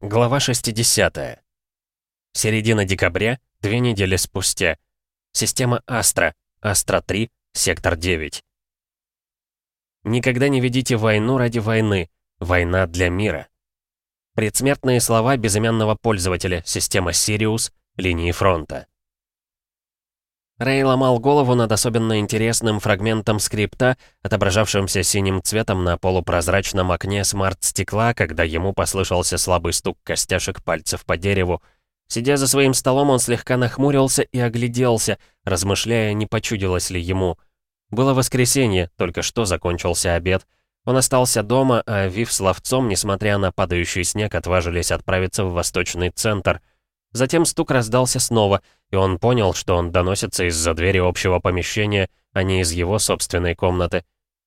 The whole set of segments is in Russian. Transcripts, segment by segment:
Глава 60. Середина декабря, две недели спустя. Система Астра, Астра-3, сектор 9. Никогда не ведите войну ради войны. Война для мира. Предсмертные слова безымянного пользователя, система Сириус, линии фронта. Рэй ломал голову над особенно интересным фрагментом скрипта, отображавшимся синим цветом на полупрозрачном окне смарт-стекла, когда ему послышался слабый стук костяшек пальцев по дереву. Сидя за своим столом, он слегка нахмурился и огляделся, размышляя, не почудилось ли ему. Было воскресенье, только что закончился обед. Он остался дома, а Вив с ловцом, несмотря на падающий снег, отважились отправиться в восточный центр — Затем стук раздался снова, и он понял, что он доносится из-за двери общего помещения, а не из его собственной комнаты.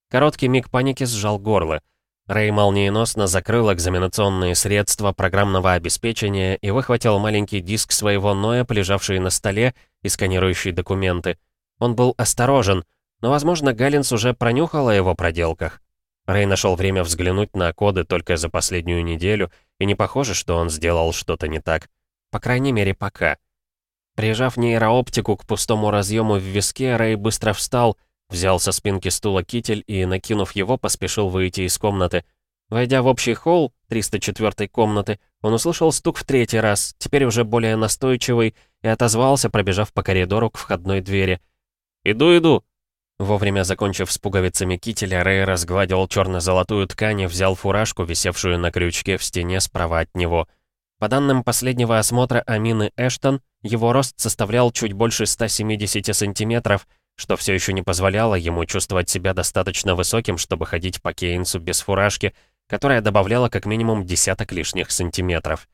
Короткий миг паники сжал горло. Рэй молниеносно закрыл экзаменационные средства программного обеспечения и выхватил маленький диск своего Ноя, лежавший на столе и сканирующий документы. Он был осторожен, но, возможно, Галлинс уже пронюхал о его проделках. Рэй нашел время взглянуть на коды только за последнюю неделю, и не похоже, что он сделал что-то не так. По крайней мере, пока. Прижав нейрооптику к пустому разъему в виске, Рэй быстро встал, взял со спинки стула китель и, накинув его, поспешил выйти из комнаты. Войдя в общий холл 304 комнаты, он услышал стук в третий раз, теперь уже более настойчивый, и отозвался, пробежав по коридору к входной двери. «Иду, иду!» Вовремя закончив с пуговицами кителя, Рэй разгладил черно-золотую ткань и взял фуражку, висевшую на крючке в стене справа от него — по данным последнего осмотра Амины Эштон, его рост составлял чуть больше 170 сантиметров, что все еще не позволяло ему чувствовать себя достаточно высоким, чтобы ходить по Кейнсу без фуражки, которая добавляла как минимум десяток лишних сантиметров.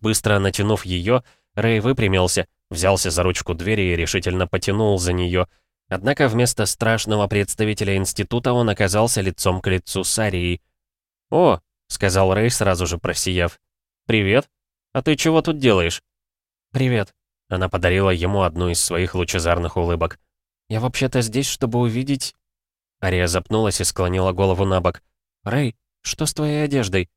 Быстро натянув ее, Рэй выпрямился, взялся за ручку двери и решительно потянул за нее. Однако вместо страшного представителя института он оказался лицом к лицу с Арией. «О», — сказал Рэй, сразу же просияв. «Привет». «А ты чего тут делаешь?» «Привет». Она подарила ему одну из своих лучезарных улыбок. «Я вообще-то здесь, чтобы увидеть...» Ария запнулась и склонила голову на бок. «Рэй, что с твоей одеждой?»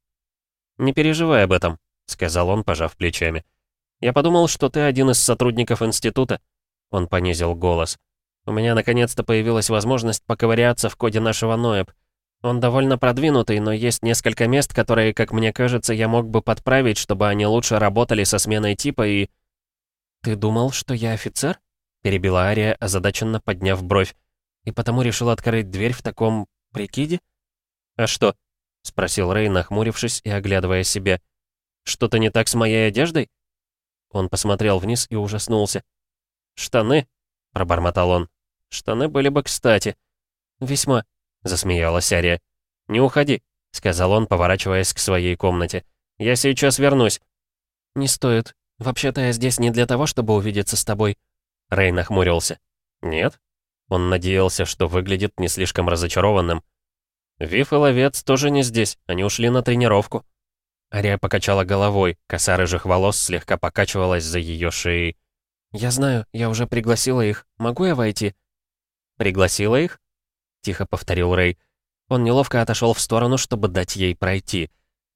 «Не переживай об этом», — сказал он, пожав плечами. «Я подумал, что ты один из сотрудников института». Он понизил голос. «У меня наконец-то появилась возможность поковыряться в коде нашего НОЭП. Он довольно продвинутый, но есть несколько мест, которые, как мне кажется, я мог бы подправить, чтобы они лучше работали со сменой типа и... «Ты думал, что я офицер?» — перебила Ария, озадаченно подняв бровь. «И потому решил открыть дверь в таком... прикиде?» «А что?» — спросил Рэй, нахмурившись и оглядывая себя. «Что-то не так с моей одеждой?» Он посмотрел вниз и ужаснулся. «Штаны?» — пробормотал он. «Штаны были бы кстати». «Весьма», — засмеялась Ария. «Не уходи», — сказал он, поворачиваясь к своей комнате. «Я сейчас вернусь». «Не стоит. Вообще-то я здесь не для того, чтобы увидеться с тобой». Рэй нахмурился. «Нет?» Он надеялся, что выглядит не слишком разочарованным. «Вив и Ловец тоже не здесь. Они ушли на тренировку». Ария покачала головой, коса рыжих волос слегка покачивалась за ее шеей. «Я знаю, я уже пригласила их. Могу я войти?» «Пригласила их?» — тихо повторил Рэй. Он неловко отошел в сторону, чтобы дать ей пройти.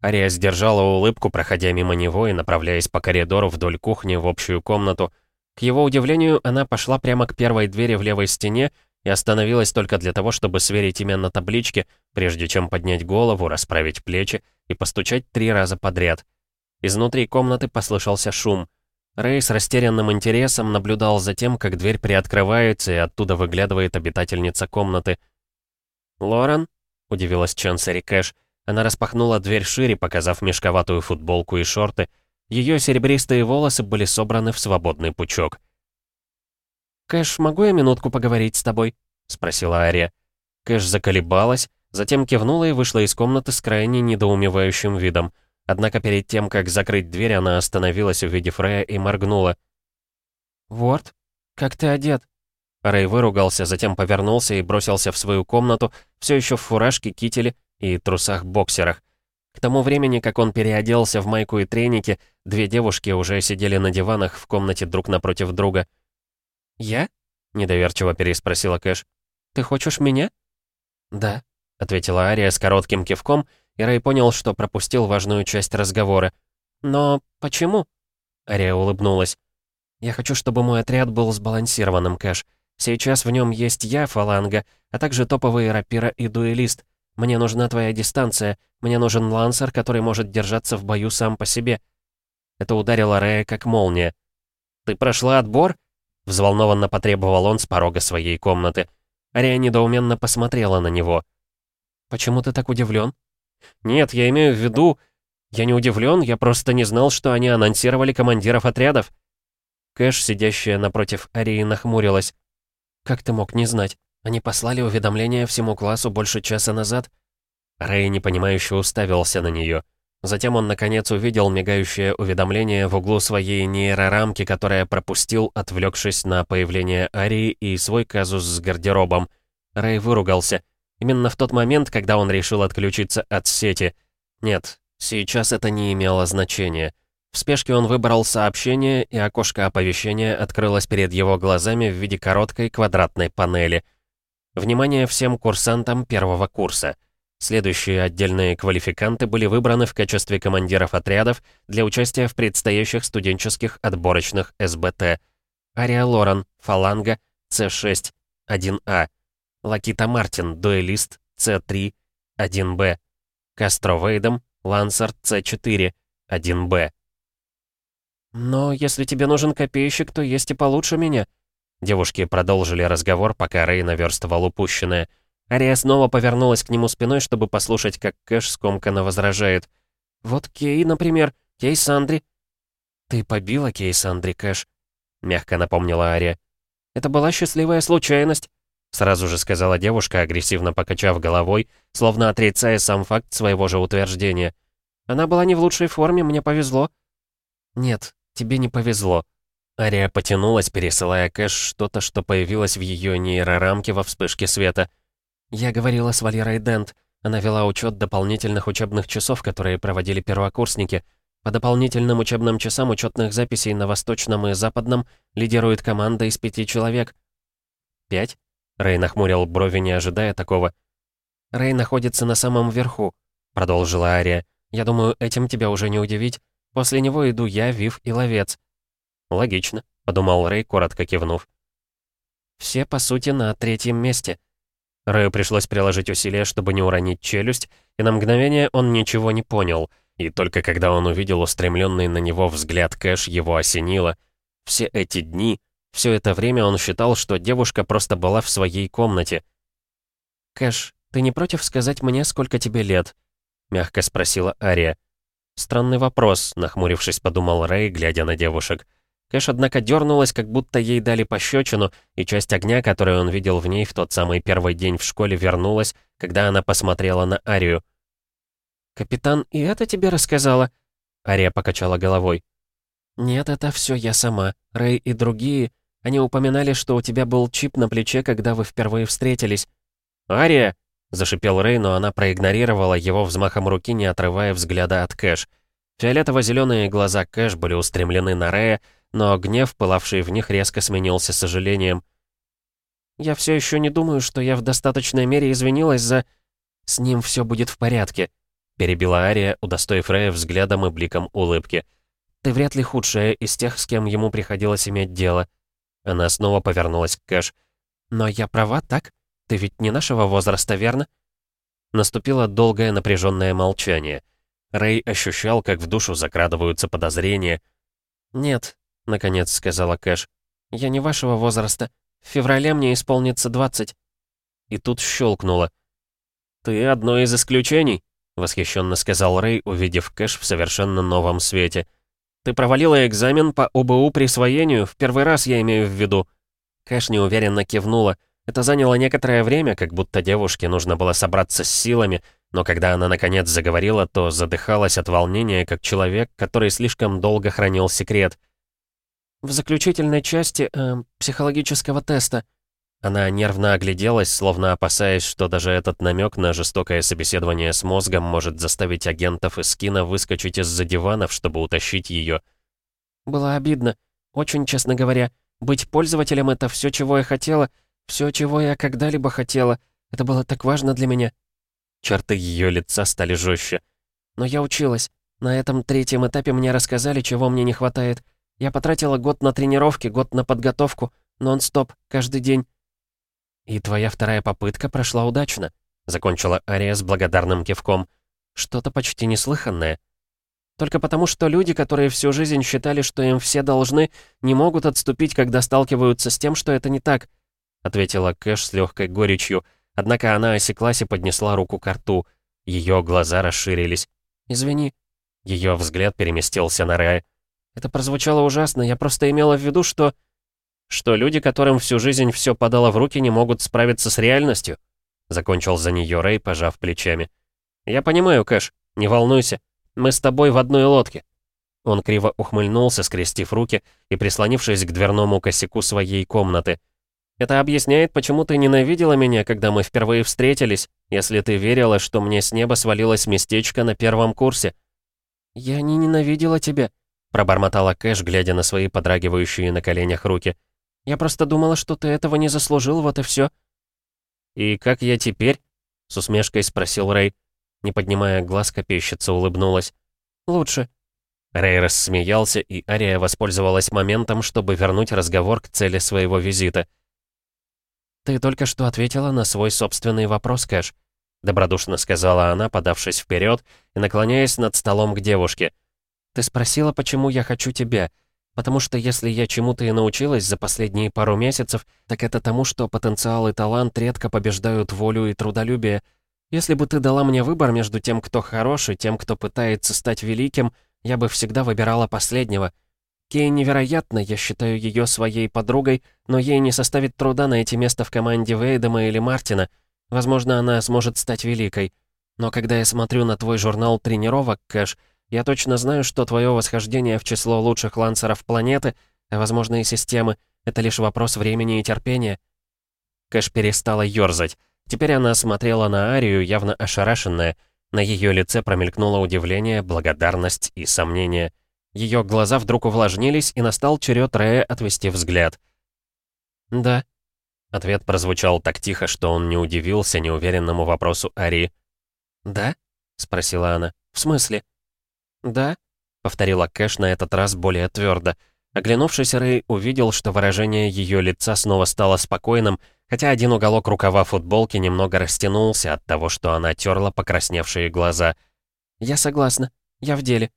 Ария сдержала улыбку, проходя мимо него и направляясь по коридору вдоль кухни в общую комнату. К его удивлению, она пошла прямо к первой двери в левой стене и остановилась только для того, чтобы сверить имя на табличке, прежде чем поднять голову, расправить плечи и постучать три раза подряд. Изнутри комнаты послышался шум. Рэй с растерянным интересом наблюдал за тем, как дверь приоткрывается и оттуда выглядывает обитательница комнаты — «Лорен?» — удивилась Чансери Кэш. Она распахнула дверь шире, показав мешковатую футболку и шорты. Ее серебристые волосы были собраны в свободный пучок. «Кэш, могу я минутку поговорить с тобой?» — спросила Ария. Кэш заколебалась, затем кивнула и вышла из комнаты с крайне недоумевающим видом. Однако перед тем, как закрыть дверь, она остановилась, увидев Рэя, и моргнула. «Ворд, как ты одет?» Рэй выругался, затем повернулся и бросился в свою комнату, все еще в фуражке, кителе и трусах-боксерах. К тому времени, как он переоделся в майку и треники, две девушки уже сидели на диванах в комнате друг напротив друга. «Я?» — недоверчиво переспросила Кэш. «Ты хочешь меня?» «Да», — ответила Ария с коротким кивком, и Рэй понял, что пропустил важную часть разговора. «Но почему?» Ария улыбнулась. «Я хочу, чтобы мой отряд был сбалансированным, Кэш. Сейчас в нем есть я, фаланга, а также топовые рапира и дуэлист. Мне нужна твоя дистанция. Мне нужен лансер, который может держаться в бою сам по себе». Это ударило Рея как молния. «Ты прошла отбор?» Взволнованно потребовал он с порога своей комнаты. Ария недоуменно посмотрела на него. «Почему ты так удивлен?» «Нет, я имею в виду...» «Я не удивлен, я просто не знал, что они анонсировали командиров отрядов». Кэш, сидящая напротив Арии, нахмурилась. «Как ты мог не знать? Они послали уведомление всему классу больше часа назад?» Рэй непонимающе уставился на нее. Затем он, наконец, увидел мигающее уведомление в углу своей нейрорамки, которое пропустил, отвлекшись на появление Арии и свой казус с гардеробом. Рэй выругался. Именно в тот момент, когда он решил отключиться от сети. Нет, сейчас это не имело значения. В спешке он выбрал сообщение, и окошко оповещения открылось перед его глазами в виде короткой квадратной панели. Внимание всем курсантам первого курса. Следующие отдельные квалификанты были выбраны в качестве командиров отрядов для участия в предстоящих студенческих отборочных СБТ. Ария Лорен, Фаланга, С6, 1А. Лакита Мартин, дуэлист, С3, 1Б. Кастро Вейдом, Лансер, С4, 1Б. «Но если тебе нужен копейщик, то есть и получше меня». Девушки продолжили разговор, пока Рэй наверстывал упущенное. Ария снова повернулась к нему спиной, чтобы послушать, как Кэш скомканно возражает. «Вот Кей, например, Кей Сандри». «Ты побила Кей Сандри, Кэш», — мягко напомнила Ария. «Это была счастливая случайность», — сразу же сказала девушка, агрессивно покачав головой, словно отрицая сам факт своего же утверждения. «Она была не в лучшей форме, мне повезло». «Нет, тебе не повезло». Ария потянулась, пересылая Кэш что-то, что появилось в ее нейрорамке во вспышке света. «Я говорила с Валерой Дент. Она вела учет дополнительных учебных часов, которые проводили первокурсники. По дополнительным учебным часам учетных записей на Восточном и Западном лидирует команда из пяти человек». «Пять?» Рэй нахмурил брови, не ожидая такого. «Рэй находится на самом верху», — продолжила Ария. «Я думаю, этим тебя уже не удивить. После него иду я, Вив и Ловец». «Логично», — подумал Рэй, коротко кивнув. «Все, по сути, на третьем месте». Рэю пришлось приложить усилия, чтобы не уронить челюсть, и на мгновение он ничего не понял. И только когда он увидел устремленный на него взгляд Кэш, его осенило. Все эти дни, все это время он считал, что девушка просто была в своей комнате. «Кэш, ты не против сказать мне, сколько тебе лет?» — мягко спросила Ария. «Странный вопрос», — нахмурившись, подумал Рэй, глядя на девушек. Кэш, однако, дернулась, как будто ей дали пощечину, и часть огня, которую он видел в ней в тот самый первый день в школе, вернулась, когда она посмотрела на Арию. «Капитан и это тебе рассказала?» Ария покачала головой. «Нет, это все я сама. Рэй и другие. Они упоминали, что у тебя был чип на плече, когда вы впервые встретились». «Ария!» Зашипел Рэй, но она проигнорировала его взмахом руки, не отрывая взгляда от Кэш. Фиолетово-зеленые глаза Кэш были устремлены на Рэя, но гнев, пылавший в них, резко сменился сожалением. «Я все еще не думаю, что я в достаточной мере извинилась за... С ним все будет в порядке», — перебила Ария, удостоив Рэя взглядом и бликом улыбки. «Ты вряд ли худшая из тех, с кем ему приходилось иметь дело». Она снова повернулась к Кэш. «Но я права, так?» Ты ведь не нашего возраста, верно?» Наступило долгое напряженное молчание. Рэй ощущал, как в душу закрадываются подозрения. «Нет», — наконец сказала Кэш, — «я не вашего возраста. В феврале мне исполнится 20». И тут щелкнуло. «Ты одно из исключений», — восхищенно сказал Рэй, увидев Кэш в совершенно новом свете. «Ты провалила экзамен по ОБУ присвоению, в первый раз я имею в виду». Кэш неуверенно кивнула. Это заняло некоторое время, как будто девушке нужно было собраться с силами, но когда она наконец заговорила, то задыхалась от волнения, как человек, который слишком долго хранил секрет. В заключительной части э, психологического теста она нервно огляделась, словно опасаясь, что даже этот намек на жестокое собеседование с мозгом может заставить агентов из кино выскочить из-за диванов, чтобы утащить ее. Было обидно. Очень честно говоря, быть пользователем — это все, чего я хотела — все, чего я когда-либо хотела. Это было так важно для меня». Черты ее лица стали жестче. «Но я училась. На этом третьем этапе мне рассказали, чего мне не хватает. Я потратила год на тренировки, год на подготовку, нон-стоп, каждый день. «И твоя вторая попытка прошла удачно», — закончила Ария с благодарным кивком. «Что-то почти неслыханное». Только потому, что люди, которые всю жизнь считали, что им все должны, не могут отступить, когда сталкиваются с тем, что это не так», — ответила Кэш с легкой горечью, однако она осеклась и поднесла руку к рту. Ее глаза расширились. «Извини». Ее взгляд переместился на Рэя. «Это прозвучало ужасно, я просто имела в виду, что...» «Что люди, которым всю жизнь все подало в руки, не могут справиться с реальностью?» Закончил за нее Рэй, пожав плечами. «Я понимаю, Кэш, не волнуйся. Мы с тобой в одной лодке». Он криво ухмыльнулся, скрестив руки и прислонившись к дверному косяку своей комнаты. «Это объясняет, почему ты ненавидела меня, когда мы впервые встретились, если ты верила, что мне с неба свалилось местечко на первом курсе». «Я не ненавидела тебя», — пробормотала Кэш, глядя на свои подрагивающие на коленях руки. «Я просто думала, что ты этого не заслужил, вот и все. «И как я теперь?» — с усмешкой спросил Рэй. Не поднимая глаз, копейщица улыбнулась. «Лучше». Рэй рассмеялся, и Ария воспользовалась моментом, чтобы вернуть разговор к цели своего визита. «Ты только что ответила на свой собственный вопрос, Кэш», — добродушно сказала она, подавшись вперед и наклоняясь над столом к девушке. «Ты спросила, почему я хочу тебя, потому что если я чему-то и научилась за последние пару месяцев, так это тому, что потенциал и талант редко побеждают волю и трудолюбие, если бы ты дала мне выбор между тем, кто хорош, и тем, кто пытается стать великим, я бы всегда выбирала последнего. Кей невероятно, я считаю ее своей подругой, но ей не составит труда найти место в команде Вейдема или Мартина. Возможно, она сможет стать великой. Но когда я смотрю на твой журнал тренировок, Кэш, я точно знаю, что твое восхождение в число лучших лансеров планеты, а возможно и системы, это лишь вопрос времени и терпения. Кэш перестала ёрзать. Теперь она смотрела на Арию, явно ошарашенная. На ее лице промелькнуло удивление, благодарность и сомнение. Ее глаза вдруг увлажнились, и настал черед Рея отвести взгляд. «Да». Ответ прозвучал так тихо, что он не удивился неуверенному вопросу Арии. «Да?» — спросила она. «В смысле?» «Да?» — повторила Кэш на этот раз более твердо. Оглянувшись, Рэй увидел, что выражение ее лица снова стало спокойным, хотя один уголок рукава футболки немного растянулся от того, что она терла покрасневшие глаза. «Я согласна. Я в деле».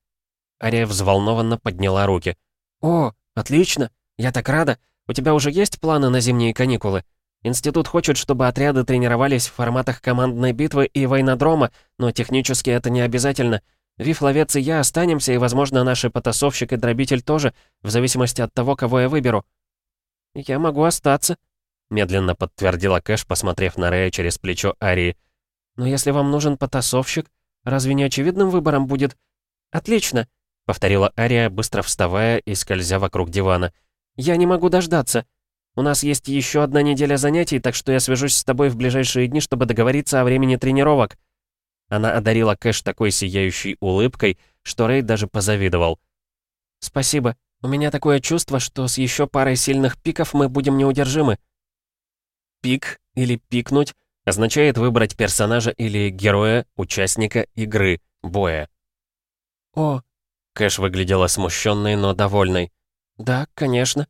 Ария взволнованно подняла руки. «О, отлично! Я так рада! У тебя уже есть планы на зимние каникулы? Институт хочет, чтобы отряды тренировались в форматах командной битвы и войнодрома, но технически это не обязательно. Вив, Ловец и я останемся, и, возможно, наши потасовщик и дробитель тоже, в зависимости от того, кого я выберу». «Я могу остаться», медленно подтвердила Кэш, посмотрев на Рэя через плечо Арии. «Но если вам нужен потасовщик, разве не очевидным выбором будет...» «Отлично!» — повторила Ария, быстро вставая и скользя вокруг дивана. «Я не могу дождаться. У нас есть еще одна неделя занятий, так что я свяжусь с тобой в ближайшие дни, чтобы договориться о времени тренировок». Она одарила Кэш такой сияющей улыбкой, что Рэй даже позавидовал. «Спасибо. У меня такое чувство, что с еще парой сильных пиков мы будем неудержимы», Пик или пикнуть означает выбрать персонажа или героя, участника игры, боя. «О!» Кэш выглядела смущенной, но довольной. «Да, конечно».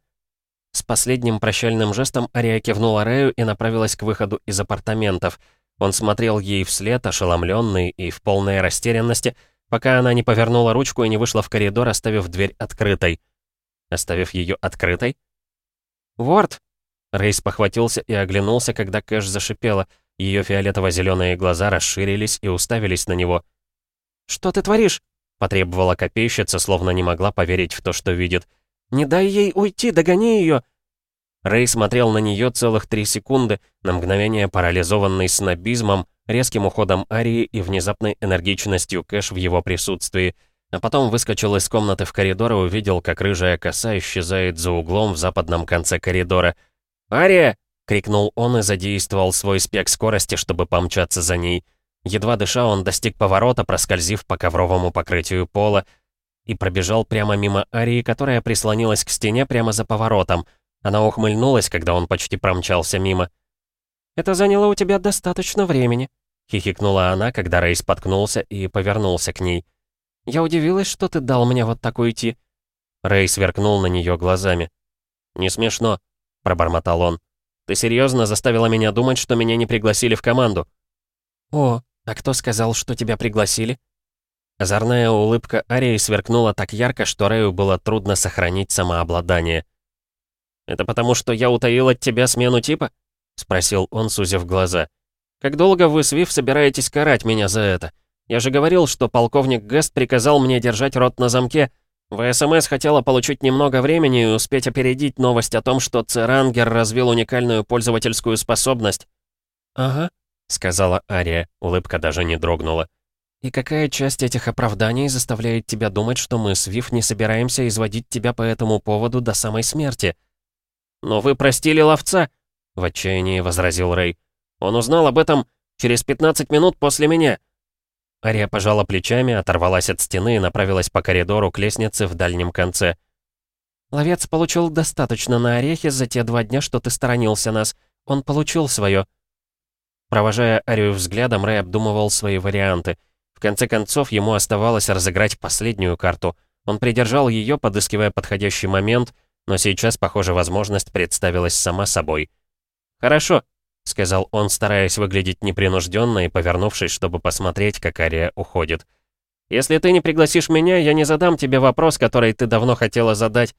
С последним прощальным жестом Ария кивнула Рэю и направилась к выходу из апартаментов. Он смотрел ей вслед, ошеломленный и в полной растерянности, пока она не повернула ручку и не вышла в коридор, оставив дверь открытой. Оставив ее открытой? «Ворд!» Рейс похватился и оглянулся, когда Кэш зашипела. Ее фиолетово-зеленые глаза расширились и уставились на него. «Что ты творишь?» — потребовала копейщица, словно не могла поверить в то, что видит. «Не дай ей уйти, догони ее!» Рэй смотрел на нее целых три секунды, на мгновение парализованный снобизмом, резким уходом Арии и внезапной энергичностью Кэш в его присутствии, а потом выскочил из комнаты в коридор и увидел, как рыжая коса исчезает за углом в западном конце коридора — «Ария!» — крикнул он и задействовал свой спек скорости, чтобы помчаться за ней. Едва дыша, он достиг поворота, проскользив по ковровому покрытию пола, и пробежал прямо мимо Арии, которая прислонилась к стене прямо за поворотом. Она ухмыльнулась, когда он почти промчался мимо. «Это заняло у тебя достаточно времени», — хихикнула она, когда Рэй споткнулся и повернулся к ней. Я удивилась, что ты дал мне вот так уйти». Рэй сверкнул на нее глазами. «Не смешно», — пробормотал он. «Ты серьезно заставила меня думать, что меня не пригласили в команду?» «О, а кто сказал, что тебя пригласили?» Озорная улыбка Арии сверкнула так ярко, что Рэю было трудно сохранить самообладание. «Это потому, что я утаил от тебя смену типа?» — спросил он, сузив глаза. «Как долго вы с Вив собираетесь карать меня за это? Я же говорил, что полковник Гест приказал мне держать рот на замке. ВСМС хотела получить немного времени и успеть опередить новость о том, что Церангер развил уникальную пользовательскую способность». «Ага», — сказала Ария, улыбка даже не дрогнула. «И какая часть этих оправданий заставляет тебя думать, что мы с Вив не собираемся изводить тебя по этому поводу до самой смерти?» «Но вы простили ловца», — в отчаянии возразил Рэй. «Он узнал об этом через 15 минут после меня». Ария пожала плечами, оторвалась от стены и направилась по коридору к лестнице в дальнем конце. «Ловец получил достаточно на орехи за те два дня, что ты сторонился нас. Он получил свое. Провожая Арию взглядом, Рэй обдумывал свои варианты — в конце концов, ему оставалось разыграть последнюю карту. Он придержал ее, подыскивая подходящий момент, но сейчас, похоже, возможность представилась сама собой. «Хорошо», — сказал он, стараясь выглядеть непринужденно и повернувшись, чтобы посмотреть, как Ария уходит. «Если ты не пригласишь меня, я не задам тебе вопрос, который ты давно хотела задать».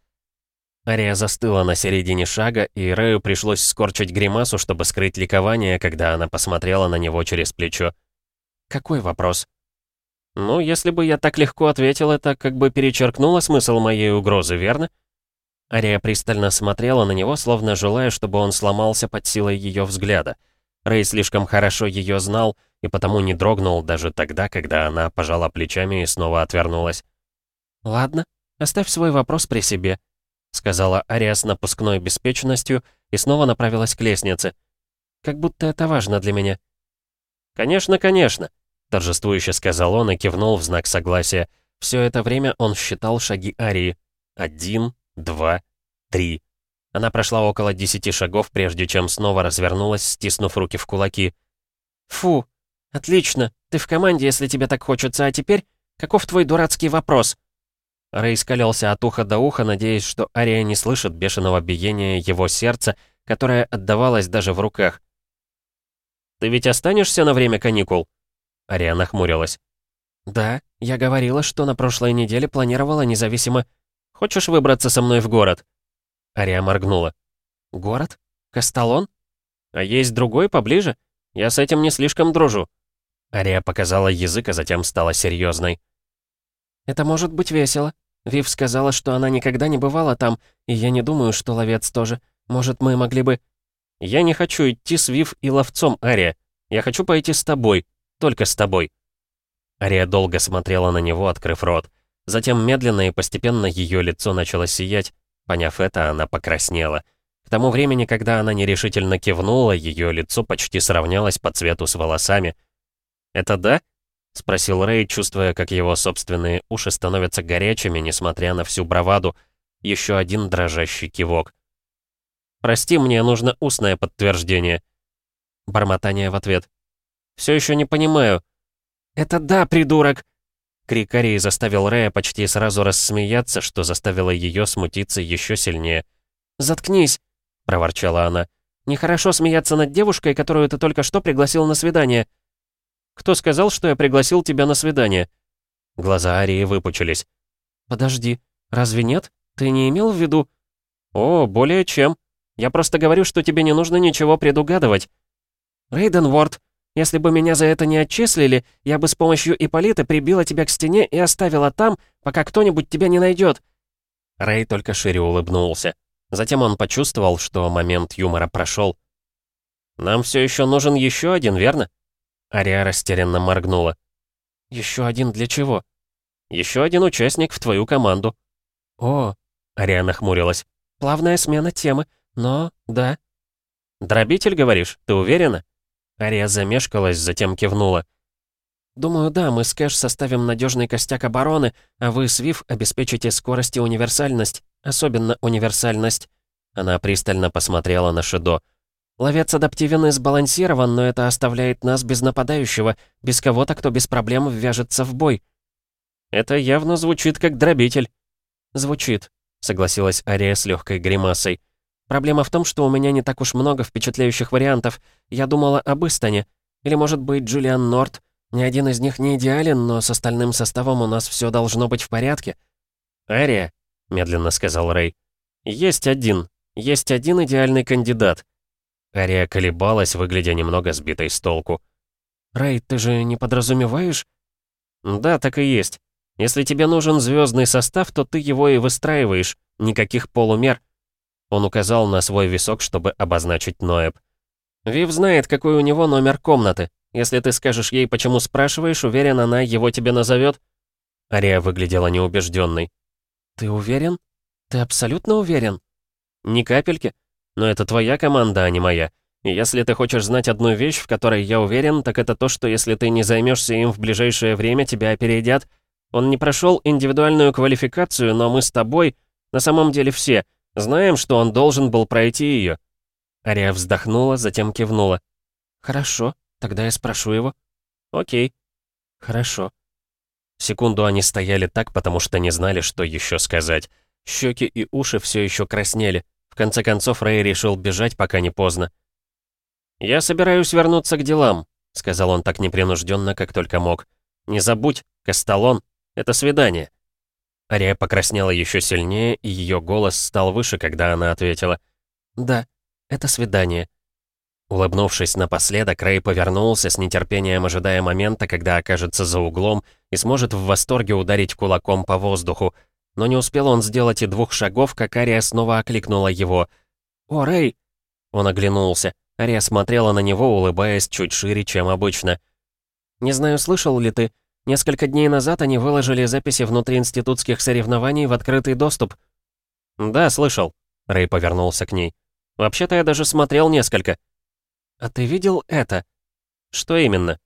Ария застыла на середине шага, и Рэю пришлось скорчить гримасу, чтобы скрыть ликование, когда она посмотрела на него через плечо. «Какой вопрос?» «Ну, если бы я так легко ответил, это как бы перечеркнуло смысл моей угрозы, верно?» Ария пристально смотрела на него, словно желая, чтобы он сломался под силой ее взгляда. Рэй слишком хорошо ее знал и потому не дрогнул даже тогда, когда она пожала плечами и снова отвернулась. «Ладно, оставь свой вопрос при себе», — сказала Ария с напускной беспечностью и снова направилась к лестнице. «Как будто это важно для меня». «Конечно, конечно», Торжествующе сказал он и кивнул в знак согласия. Все это время он считал шаги Арии. Один, два, три. Она прошла около десяти шагов, прежде чем снова развернулась, стиснув руки в кулаки. «Фу, отлично. Ты в команде, если тебе так хочется. А теперь, каков твой дурацкий вопрос?» Рэй скалился от уха до уха, надеясь, что Ария не слышит бешеного биения его сердца, которое отдавалось даже в руках. «Ты ведь останешься на время каникул?» Ария нахмурилась. «Да, я говорила, что на прошлой неделе планировала независимо. Хочешь выбраться со мной в город?» Ария моргнула. «Город? Касталон?» «А есть другой поближе? Я с этим не слишком дружу». Ария показала язык, а затем стала серьезной. «Это может быть весело. Вив сказала, что она никогда не бывала там, и я не думаю, что ловец тоже. Может, мы могли бы...» «Я не хочу идти с Вив и ловцом, Ария. Я хочу пойти с тобой. Только с тобой». Ария долго смотрела на него, открыв рот. Затем медленно и постепенно ее лицо начало сиять. Поняв это, она покраснела. К тому времени, когда она нерешительно кивнула, ее лицо почти сравнялось по цвету с волосами. «Это да?» — спросил Рэй, чувствуя, как его собственные уши становятся горячими, несмотря на всю браваду. Еще один дрожащий кивок. «Прости, мне нужно устное подтверждение». Бормотание в ответ. Все еще не понимаю». «Это да, придурок!» Крик Арии заставил Рэя почти сразу рассмеяться, что заставило ее смутиться еще сильнее. «Заткнись!» — проворчала она. «Нехорошо смеяться над девушкой, которую ты только что пригласил на свидание». «Кто сказал, что я пригласил тебя на свидание?» Глаза Арии выпучились. «Подожди, разве нет? Ты не имел в виду...» «О, более чем. Я просто говорю, что тебе не нужно ничего предугадывать». «Рейден Уорд, если бы меня за это не отчислили, я бы с помощью Ипполита прибила тебя к стене и оставила там, пока кто-нибудь тебя не найдет. Рэй только шире улыбнулся. Затем он почувствовал, что момент юмора прошел. «Нам все еще нужен еще один, верно?» Ария растерянно моргнула. «Еще один для чего?» «Еще один участник в твою команду». «О!» — Ария нахмурилась. «Плавная смена темы, но да». «Дробитель, говоришь? Ты уверена?» Ария замешкалась, затем кивнула. «Думаю, да, мы с Кэш составим надежный костяк обороны, а вы с Вив обеспечите скорость и универсальность. Особенно универсальность». Она пристально посмотрела на Шидо. «Ловец адаптивен и сбалансирован, но это оставляет нас без нападающего, без кого-то, кто без проблем ввяжется в бой». Это явно звучит как дробитель. Звучит, согласилась Ария с легкой гримасой. Проблема в том, что у меня не так уж много впечатляющих вариантов. Я думала об Истоне. Или, может быть, Джулиан Норт. Ни один из них не идеален, но с остальным составом у нас все должно быть в порядке. «Ария», — медленно сказал Рэй, — «есть один. Есть один идеальный кандидат». Ария колебалась, выглядя немного сбитой с толку. «Рэй, ты же не подразумеваешь?» «Да, так и есть. Если тебе нужен звездный состав, то ты его и выстраиваешь. Никаких полумер». Он указал на свой висок, чтобы обозначить Ноэб. «Вив знает, какой у него номер комнаты. Если ты скажешь ей, почему спрашиваешь, уверен, она его тебе назовет. Ария выглядела неубежденной. «Ты уверен? Ты абсолютно уверен?» «Ни капельки. Но это твоя команда, а не моя. И если ты хочешь знать одну вещь, в которой я уверен, так это то, что если ты не займешься им в ближайшее время, тебя опередят. Он не прошел индивидуальную квалификацию, но мы с тобой, на самом деле все, знаем, что он должен был пройти ее. Ария вздохнула, затем кивнула. «Хорошо, тогда я спрошу его». «Окей». «Хорошо». Секунду они стояли так, потому что не знали, что еще сказать. Щеки и уши все еще краснели. В конце концов, Рэй решил бежать, пока не поздно. «Я собираюсь вернуться к делам», — сказал он так непринужденно, как только мог. «Не забудь, Касталон, это свидание». Ария покраснела еще сильнее, и ее голос стал выше, когда она ответила. «Да, это свидание». Улыбнувшись напоследок, Рэй повернулся с нетерпением, ожидая момента, когда окажется за углом и сможет в восторге ударить кулаком по воздуху. Но не успел он сделать и двух шагов, как Ария снова окликнула его. «О, Рэй!» Он оглянулся. Ария смотрела на него, улыбаясь чуть шире, чем обычно. «Не знаю, слышал ли ты, несколько дней назад они выложили записи внутриинститутских соревнований в открытый доступ». «Да, слышал». Рэй повернулся к ней. «Вообще-то я даже смотрел несколько». «А ты видел это?» «Что именно?»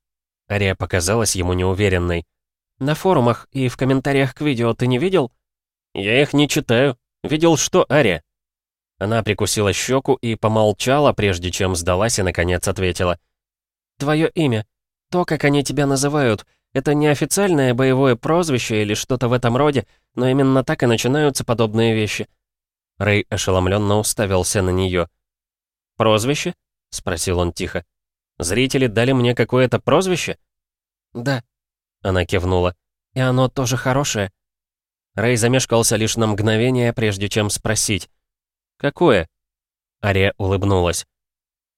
Ария показалась ему неуверенной. «На форумах и в комментариях к видео ты не видел?» «Я их не читаю. Видел что, Ария?» Она прикусила щеку и помолчала, прежде чем сдалась и, наконец, ответила. «Твое имя. То, как они тебя называют, это не официальное боевое прозвище или что-то в этом роде, но именно так и начинаются подобные вещи». Рэй ошеломленно уставился на нее. «Прозвище?» — спросил он тихо. «Зрители дали мне какое-то прозвище?» «Да», — она кивнула. «И оно тоже хорошее». Рэй замешкался лишь на мгновение, прежде чем спросить. «Какое?» Ария улыбнулась.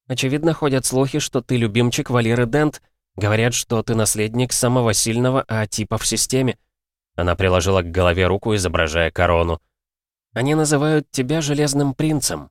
«Очевидно, ходят слухи, что ты любимчик Валеры Дент. Говорят, что ты наследник самого сильного А-типа в системе». Она приложила к голове руку, изображая корону. «Они называют тебя Железным Принцем».